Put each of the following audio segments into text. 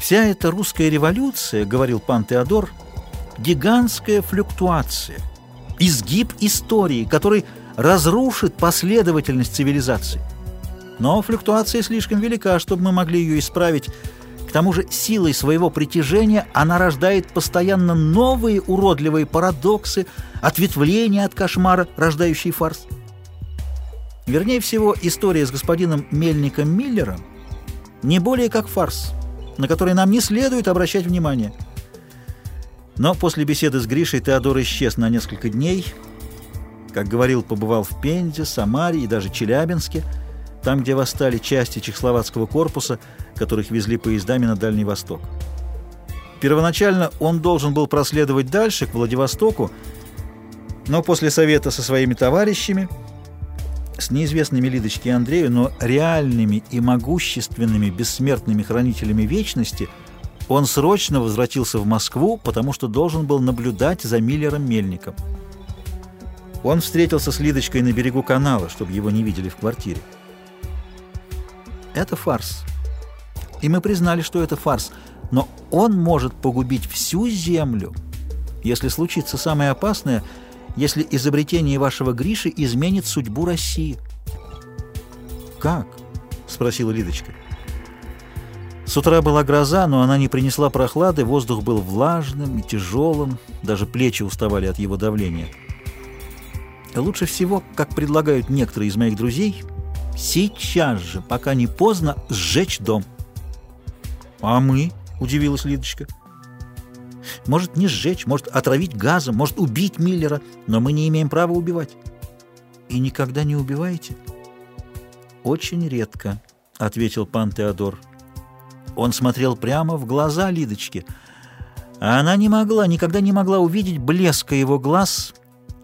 Вся эта русская революция, говорил пан Теодор, гигантская флюктуация, изгиб истории, который разрушит последовательность цивилизации. Но флюктуация слишком велика, чтобы мы могли ее исправить. К тому же силой своего притяжения она рождает постоянно новые уродливые парадоксы, ответвления от кошмара, рождающие фарс. Вернее всего, история с господином Мельником Миллером не более как фарс, на который нам не следует обращать внимание. Но после беседы с Гришей Теодор исчез на несколько дней. Как говорил, побывал в Пензе, Самаре и даже Челябинске – там, где восстали части чехословацкого корпуса, которых везли поездами на Дальний Восток. Первоначально он должен был проследовать дальше, к Владивостоку, но после совета со своими товарищами, с неизвестными Лидочке и Андрею, но реальными и могущественными бессмертными хранителями вечности, он срочно возвратился в Москву, потому что должен был наблюдать за Миллером Мельником. Он встретился с Лидочкой на берегу канала, чтобы его не видели в квартире. Это фарс. И мы признали, что это фарс. Но он может погубить всю Землю, если случится самое опасное, если изобретение вашего Гриши изменит судьбу России. «Как?» — спросила Лидочка. С утра была гроза, но она не принесла прохлады, воздух был влажным и тяжелым, даже плечи уставали от его давления. Лучше всего, как предлагают некоторые из моих друзей — Сейчас же, пока не поздно, сжечь дом. А мы? Удивилась Лидочка. Может, не сжечь, может, отравить газом, может, убить Миллера, но мы не имеем права убивать. И никогда не убиваете? Очень редко, ответил пан Теодор. Он смотрел прямо в глаза Лидочки, а она не могла, никогда не могла увидеть блеска его глаз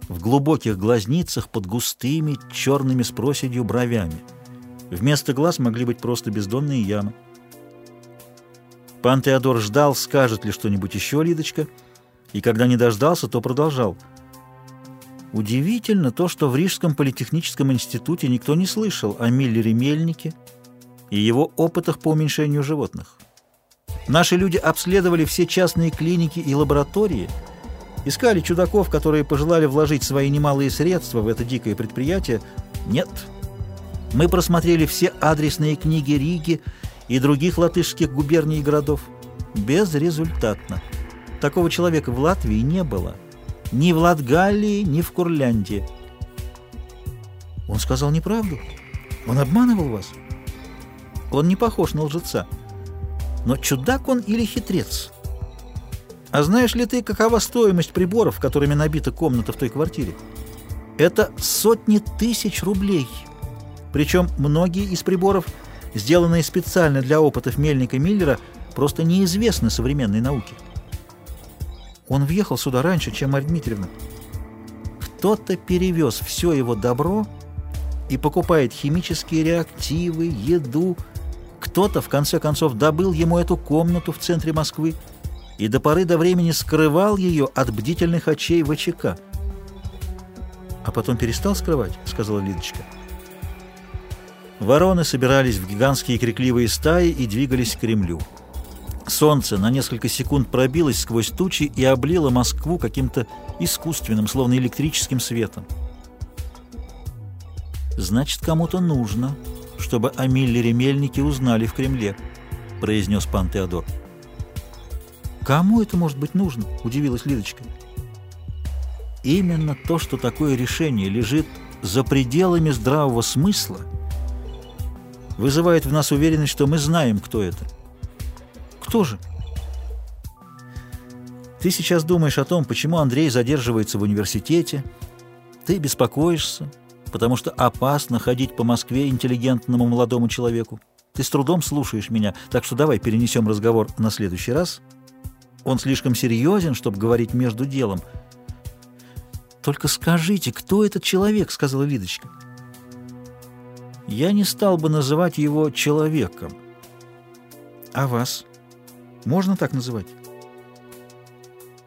в глубоких глазницах под густыми черными с проседью бровями. Вместо глаз могли быть просто бездонные ямы. Пан Теодор ждал, скажет ли что-нибудь еще Лидочка, и когда не дождался, то продолжал. Удивительно то, что в Рижском политехническом институте никто не слышал о Миллере Мельнике и его опытах по уменьшению животных. Наши люди обследовали все частные клиники и лаборатории – Искали чудаков, которые пожелали вложить свои немалые средства в это дикое предприятие. Нет. Мы просмотрели все адресные книги Риги и других латышских губерний и городов. Безрезультатно. Такого человека в Латвии не было. Ни в Латгалии, ни в Курляндии. Он сказал неправду. Он обманывал вас. Он не похож на лжеца. Но чудак он или хитрец? А знаешь ли ты, какова стоимость приборов, которыми набита комната в той квартире? Это сотни тысяч рублей. Причем многие из приборов, сделанные специально для опытов Мельника Миллера, просто неизвестны современной науке. Он въехал сюда раньше, чем Марья Дмитриевна. Кто-то перевез все его добро и покупает химические реактивы, еду. Кто-то, в конце концов, добыл ему эту комнату в центре Москвы, и до поры до времени скрывал ее от бдительных очей ВЧК. «А потом перестал скрывать?» — сказала Лидочка. Вороны собирались в гигантские крикливые стаи и двигались к Кремлю. Солнце на несколько секунд пробилось сквозь тучи и облило Москву каким-то искусственным, словно электрическим светом. «Значит, кому-то нужно, чтобы о Миллере Мельнике узнали в Кремле», — произнес пан Теодор. «Кому это может быть нужно?» – удивилась Лидочка. «Именно то, что такое решение лежит за пределами здравого смысла, вызывает в нас уверенность, что мы знаем, кто это. Кто же? Ты сейчас думаешь о том, почему Андрей задерживается в университете. Ты беспокоишься, потому что опасно ходить по Москве интеллигентному молодому человеку. Ты с трудом слушаешь меня, так что давай перенесем разговор на следующий раз – он слишком серьезен, чтобы говорить между делом. «Только скажите, кто этот человек?» — сказала Лидочка. «Я не стал бы называть его человеком. А вас? Можно так называть?»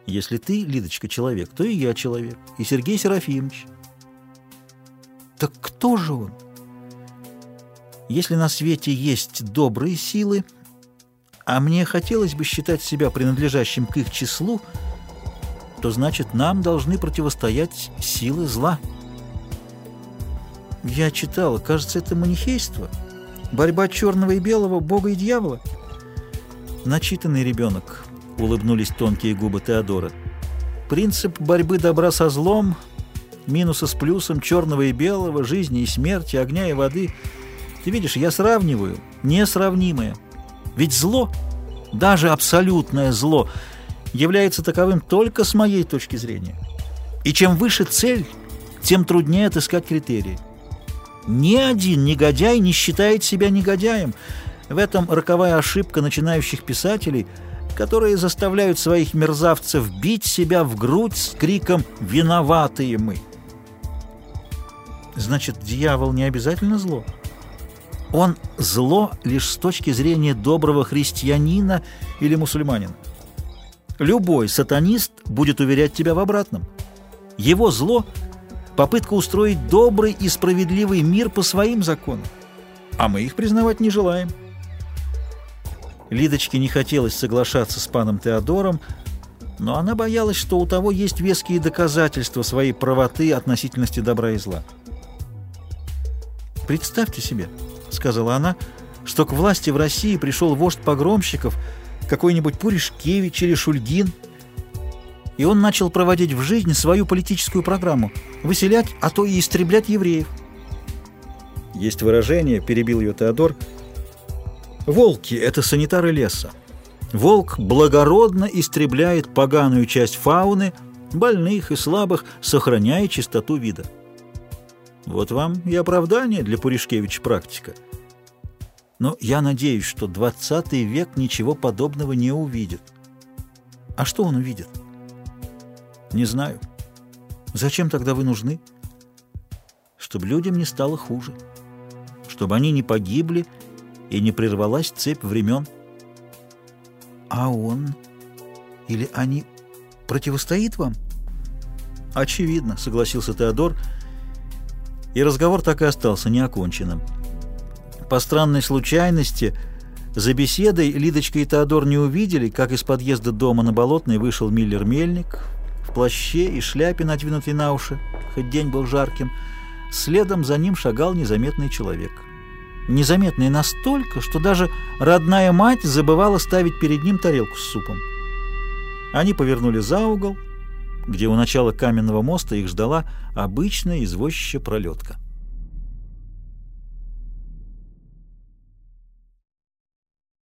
«Если ты, Лидочка, человек, то и я человек, и Сергей Серафимович». «Так кто же он?» «Если на свете есть добрые силы...» а мне хотелось бы считать себя принадлежащим к их числу, то значит, нам должны противостоять силы зла. Я читала, кажется, это манихейство, борьба черного и белого, бога и дьявола. Начитанный ребенок, улыбнулись тонкие губы Теодора. Принцип борьбы добра со злом, минуса с плюсом, черного и белого, жизни и смерти, огня и воды. Ты видишь, я сравниваю несравнимое. Ведь зло, даже абсолютное зло, является таковым только с моей точки зрения. И чем выше цель, тем труднее отыскать критерии. Ни один негодяй не считает себя негодяем. В этом роковая ошибка начинающих писателей, которые заставляют своих мерзавцев бить себя в грудь с криком «Виноватые мы!». Значит, дьявол не обязательно зло? Он зло лишь с точки зрения доброго христианина или мусульманина. Любой сатанист будет уверять тебя в обратном. Его зло – попытка устроить добрый и справедливый мир по своим законам. А мы их признавать не желаем. Лидочке не хотелось соглашаться с паном Теодором, но она боялась, что у того есть веские доказательства своей правоты относительности добра и зла. Представьте себе –— сказала она, — что к власти в России пришел вождь погромщиков, какой-нибудь Пуришкевич или Шульгин, и он начал проводить в жизнь свою политическую программу — выселять, а то и истреблять евреев. Есть выражение, — перебил ее Теодор, — «волки — это санитары леса. Волк благородно истребляет поганую часть фауны, больных и слабых, сохраняя чистоту вида». Вот вам и оправдание для Пуришкевича практика. Но я надеюсь, что 20 век ничего подобного не увидит. А что он увидит? Не знаю. Зачем тогда вы нужны? Чтобы людям не стало хуже. Чтобы они не погибли и не прервалась цепь времен. А он или они противостоит вам? Очевидно, согласился Теодор, — и разговор так и остался неоконченным. По странной случайности, за беседой Лидочка и Теодор не увидели, как из подъезда дома на Болотной вышел Миллер-мельник плаще и шляпе, надвинутой на уши, хоть день был жарким. Следом за ним шагал незаметный человек. Незаметный настолько, что даже родная мать забывала ставить перед ним тарелку с супом. Они повернули за угол, где у начала каменного моста их ждала обычная извозчища пролетка.